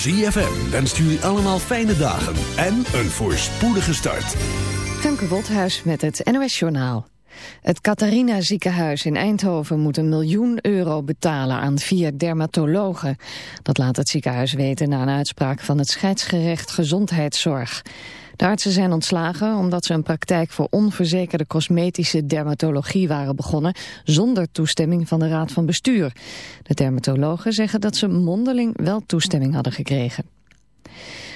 ZFM wenst jullie allemaal fijne dagen en een voorspoedige start. Femke Wolthuis met het NOS Journaal. Het Catharina ziekenhuis in Eindhoven moet een miljoen euro betalen aan vier dermatologen. Dat laat het ziekenhuis weten na een uitspraak van het scheidsgerecht gezondheidszorg. De artsen zijn ontslagen omdat ze een praktijk voor onverzekerde cosmetische dermatologie waren begonnen zonder toestemming van de Raad van Bestuur. De dermatologen zeggen dat ze mondeling wel toestemming hadden gekregen.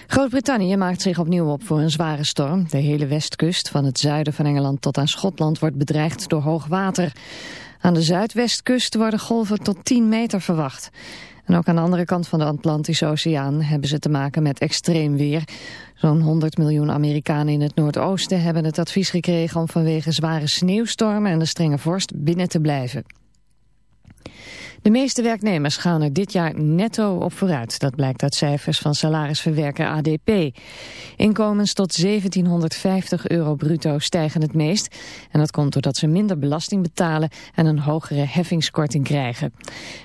Groot-Brittannië maakt zich opnieuw op voor een zware storm. De hele westkust, van het zuiden van Engeland tot aan Schotland, wordt bedreigd door hoog water. Aan de zuidwestkust worden golven tot 10 meter verwacht. En ook aan de andere kant van de Atlantische Oceaan hebben ze te maken met extreem weer. Zo'n 100 miljoen Amerikanen in het Noordoosten hebben het advies gekregen om vanwege zware sneeuwstormen en de strenge vorst binnen te blijven. De meeste werknemers gaan er dit jaar netto op vooruit. Dat blijkt uit cijfers van salarisverwerker ADP. Inkomens tot 1750 euro bruto stijgen het meest. En dat komt doordat ze minder belasting betalen en een hogere heffingskorting krijgen.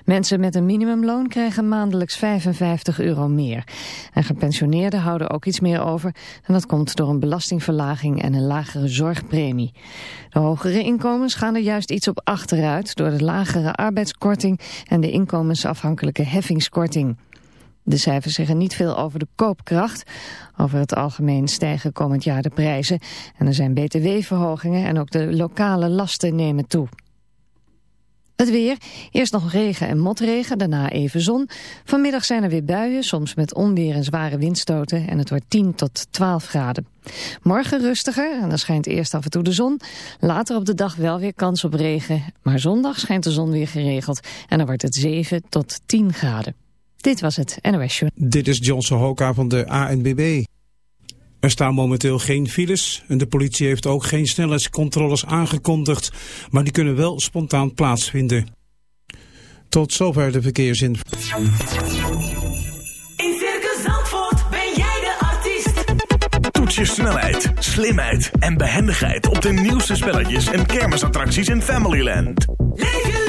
Mensen met een minimumloon krijgen maandelijks 55 euro meer. En gepensioneerden houden ook iets meer over. En dat komt door een belastingverlaging en een lagere zorgpremie. De hogere inkomens gaan er juist iets op achteruit door de lagere arbeidskorting en de inkomensafhankelijke heffingskorting. De cijfers zeggen niet veel over de koopkracht. Over het algemeen stijgen komend jaar de prijzen. En er zijn btw-verhogingen en ook de lokale lasten nemen toe. Het weer, eerst nog regen en motregen, daarna even zon. Vanmiddag zijn er weer buien, soms met onweer en zware windstoten en het wordt 10 tot 12 graden. Morgen rustiger en dan schijnt eerst af en toe de zon. Later op de dag wel weer kans op regen, maar zondag schijnt de zon weer geregeld en dan wordt het 7 tot 10 graden. Dit was het NOS Show. Dit is Johnson Hoka van de ANBB. Er staan momenteel geen files en de politie heeft ook geen snelheidscontroles aangekondigd, maar die kunnen wel spontaan plaatsvinden. Tot zover de verkeersin. In Circus Zandvoort ben jij de artiest. Toets je snelheid, slimheid en behendigheid op de nieuwste spelletjes en kermisattracties in Familyland. Leef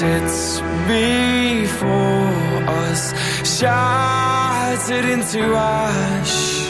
Sits before us, shattered into ash.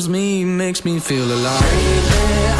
touches me, makes me feel alive.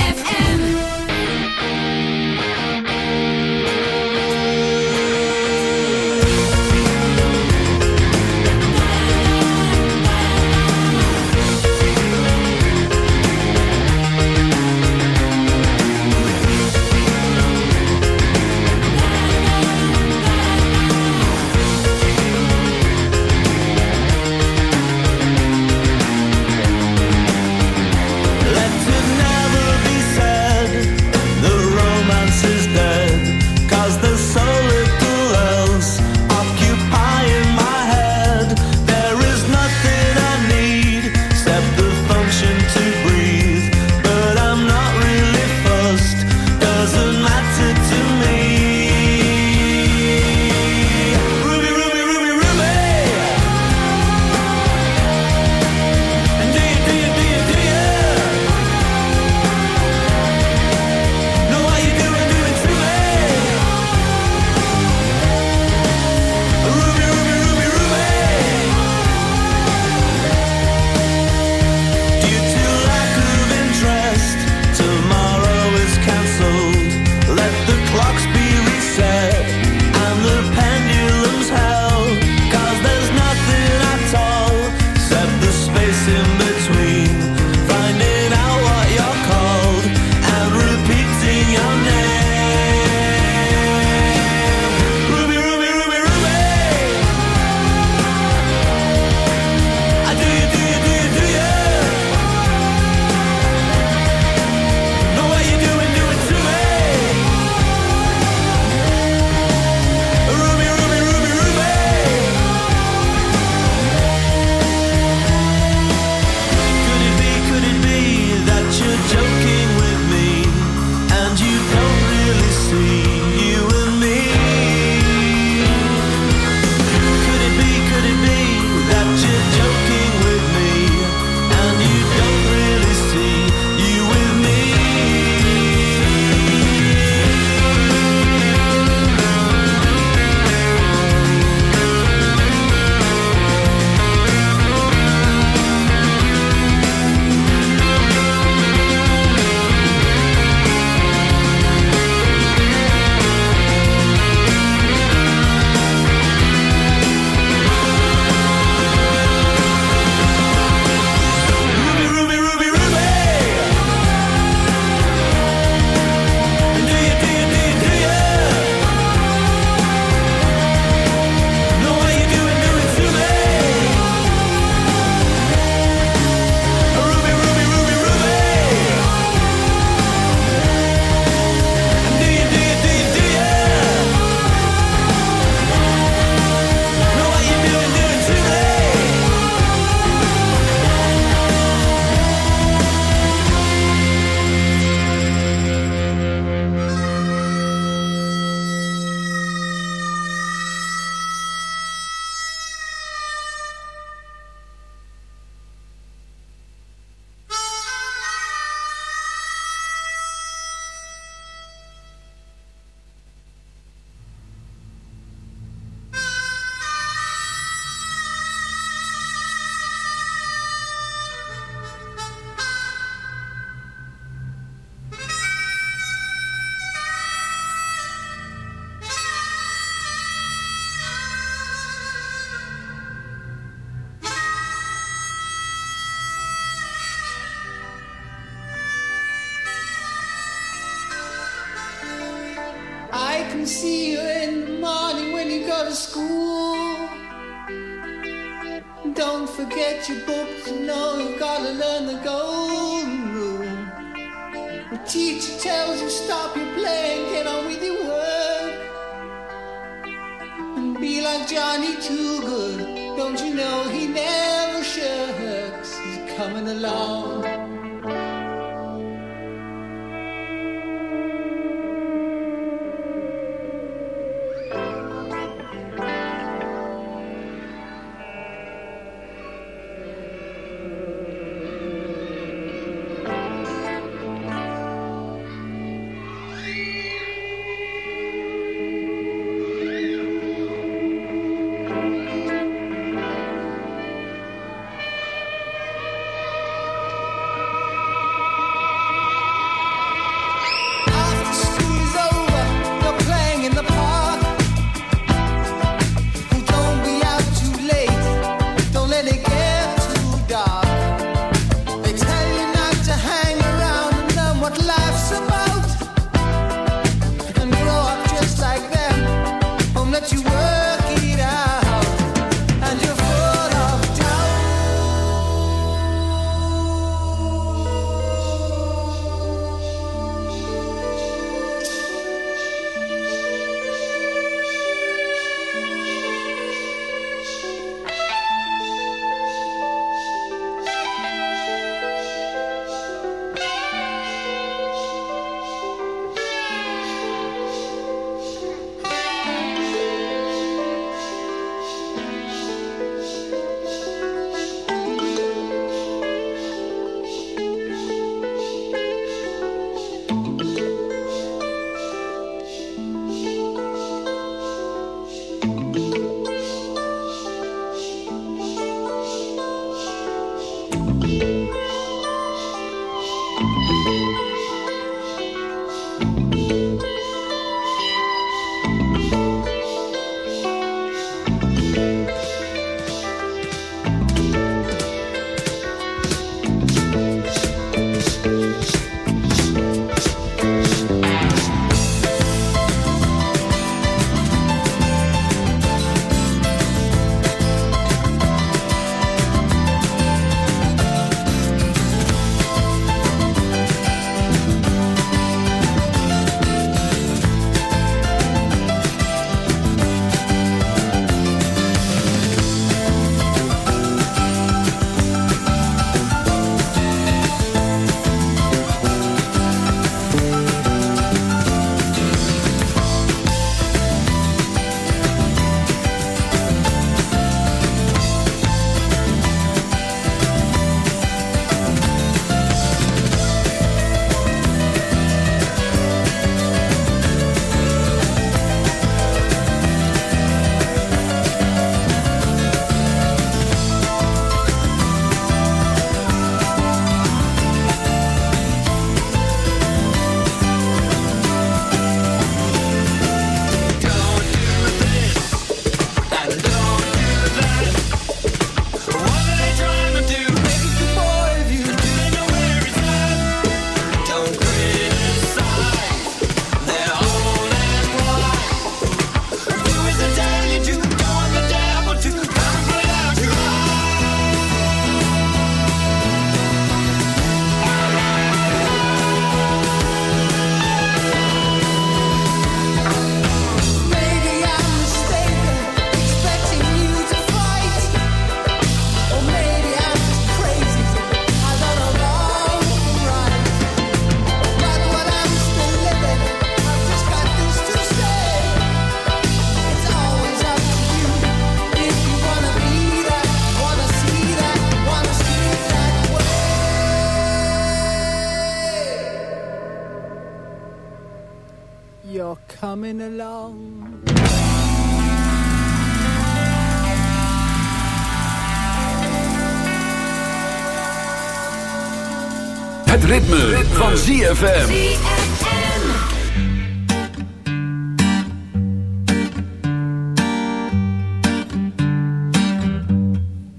van ZFM.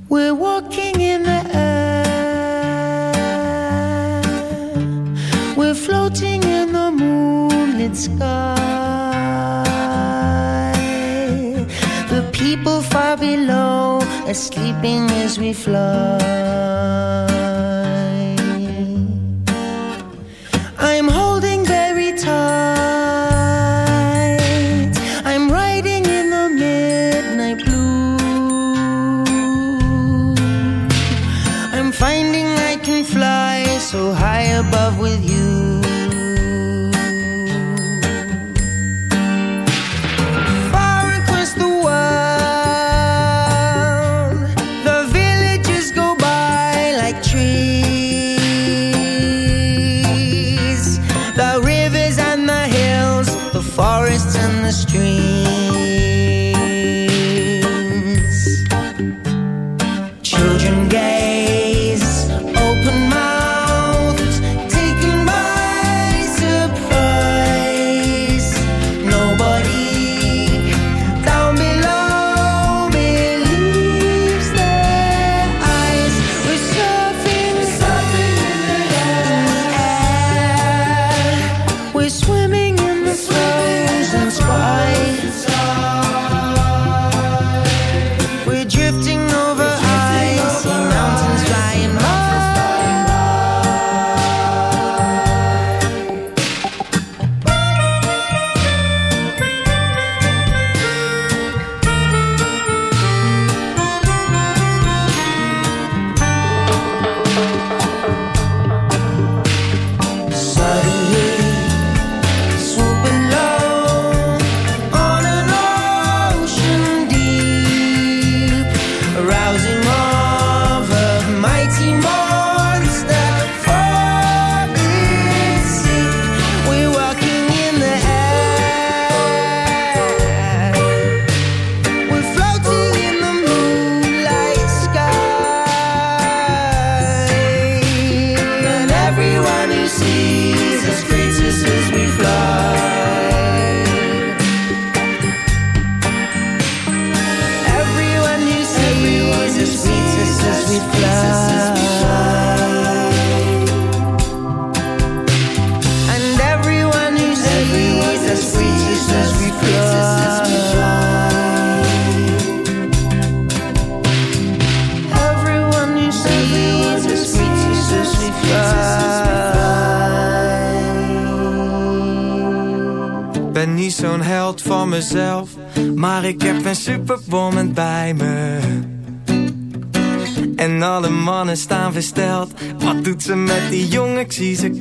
We're walking in the air. We're floating in the moonlit sky. The people far below are sleeping as we fly.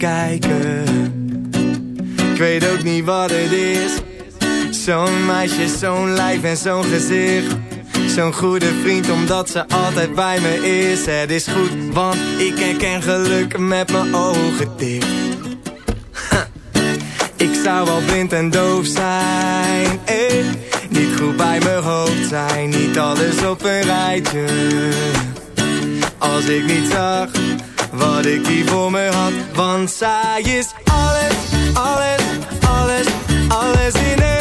kijken. Ik weet ook niet wat het is. Zo'n meisje, zo'n lijf en zo'n gezicht. Zo'n goede vriend omdat ze altijd bij me is. Het is goed, want ik herken geluk met mijn ogen dicht. Ik zou wel blind en doof zijn. Eh. Niet goed bij mijn hoofd zijn Niet alles op een rijtje. Als ik niet zag wat ik hier voor me had. Want zij is alles, alles, alles, alles in het.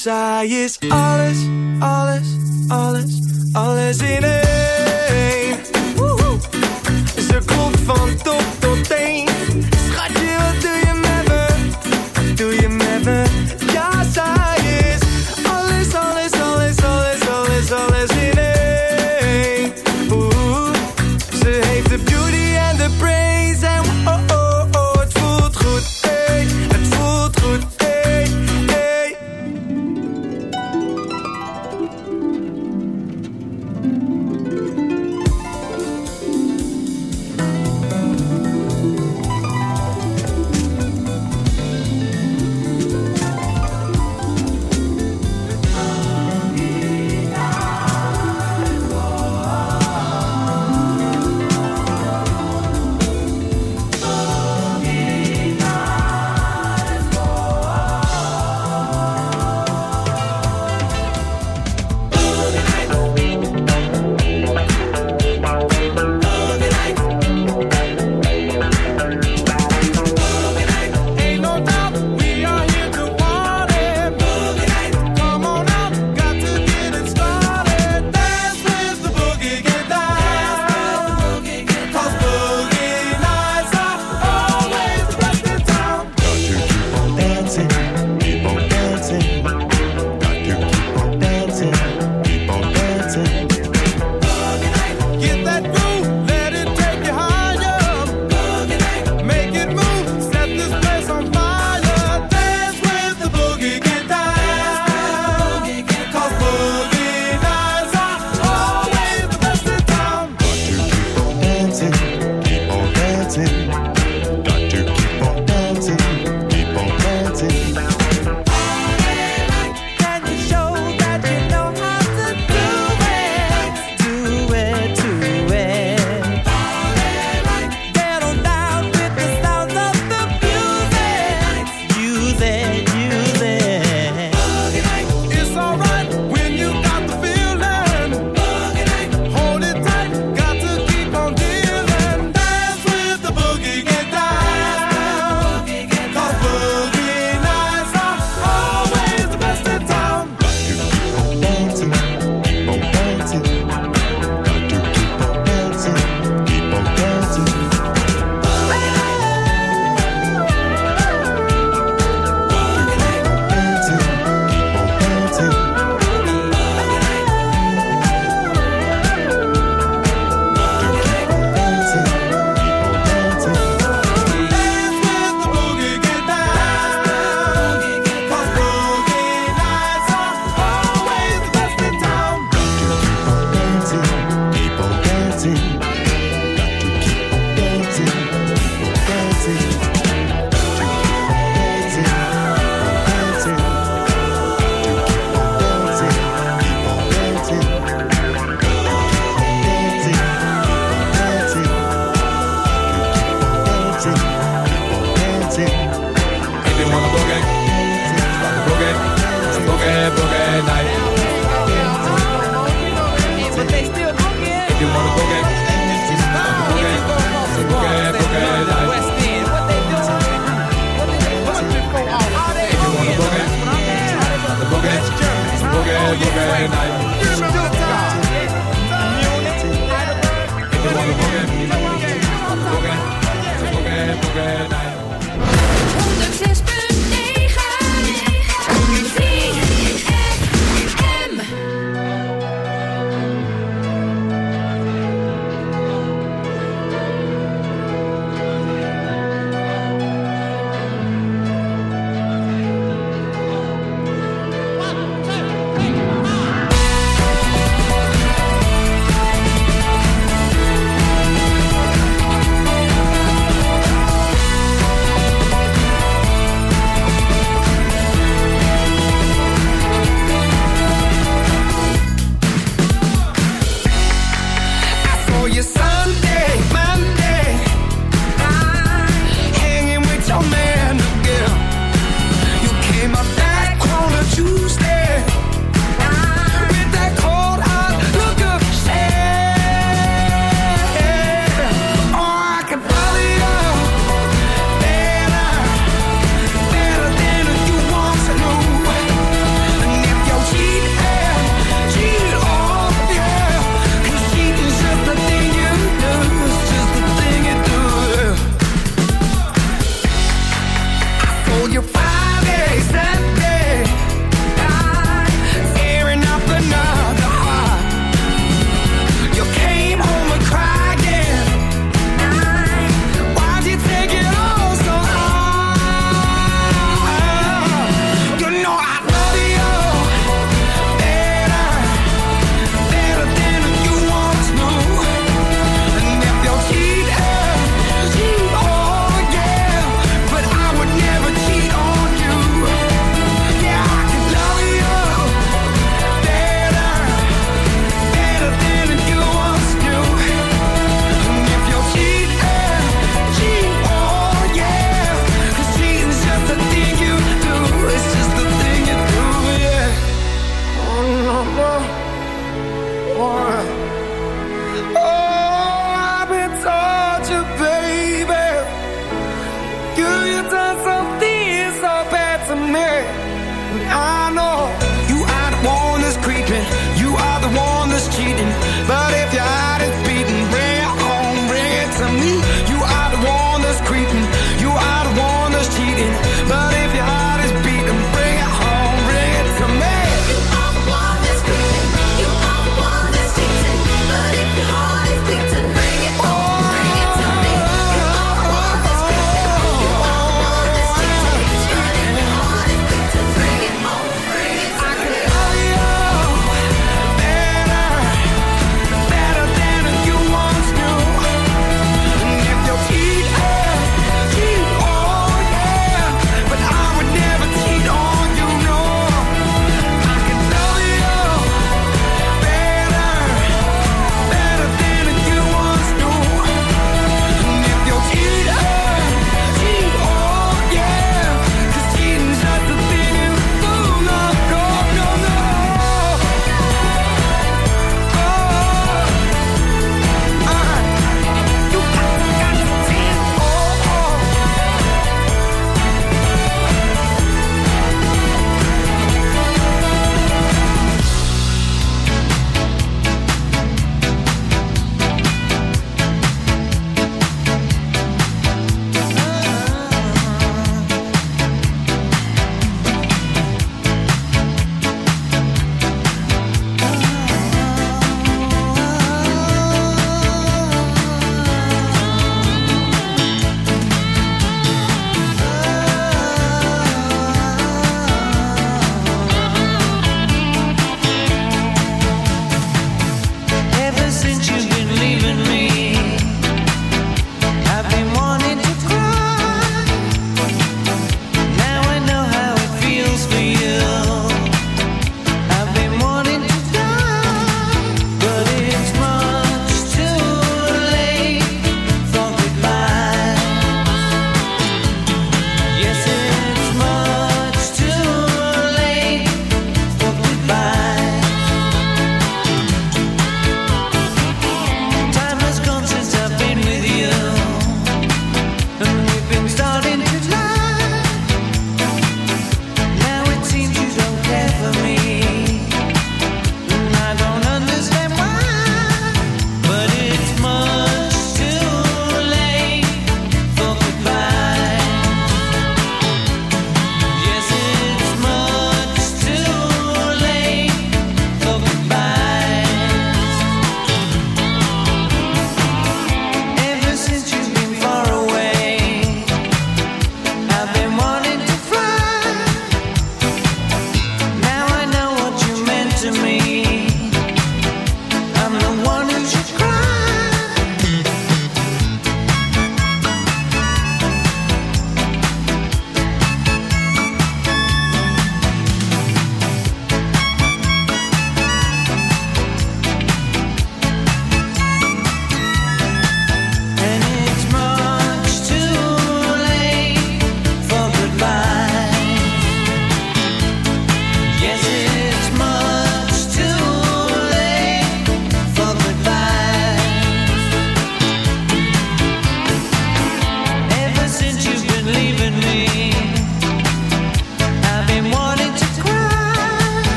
zij is alles, alles, alles, alles in één.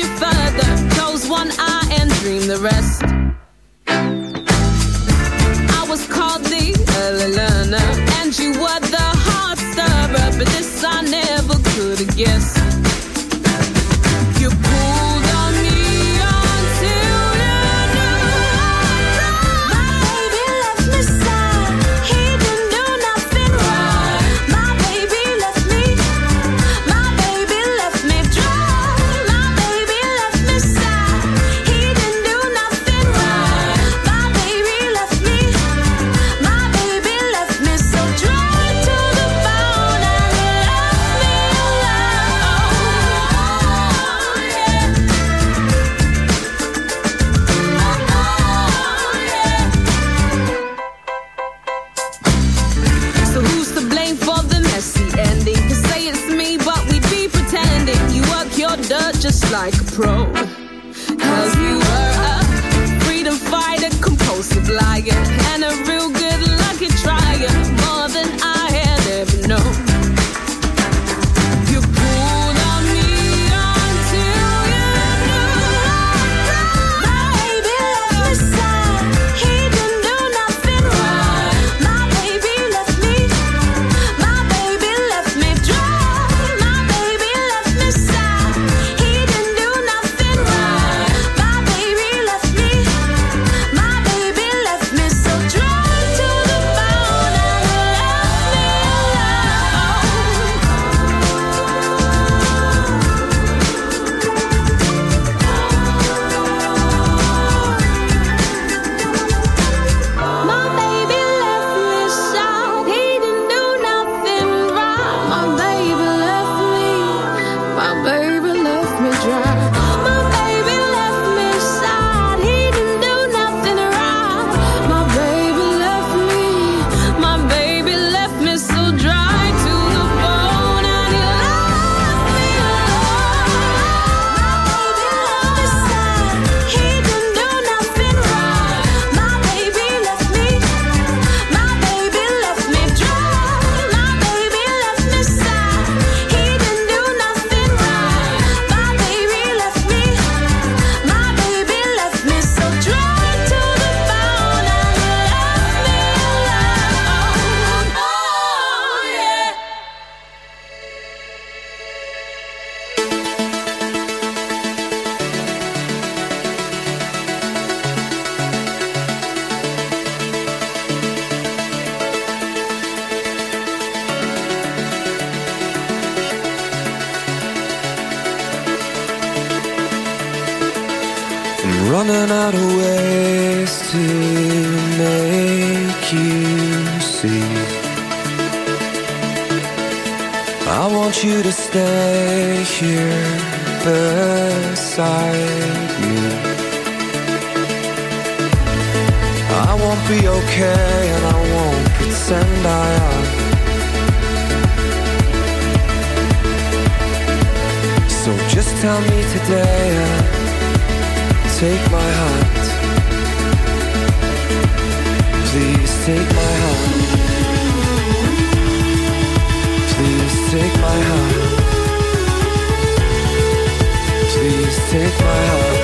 you further. Close one eye and dream the rest. tell me today uh, Take my heart. Please take my heart. Please take my heart. Please take my heart.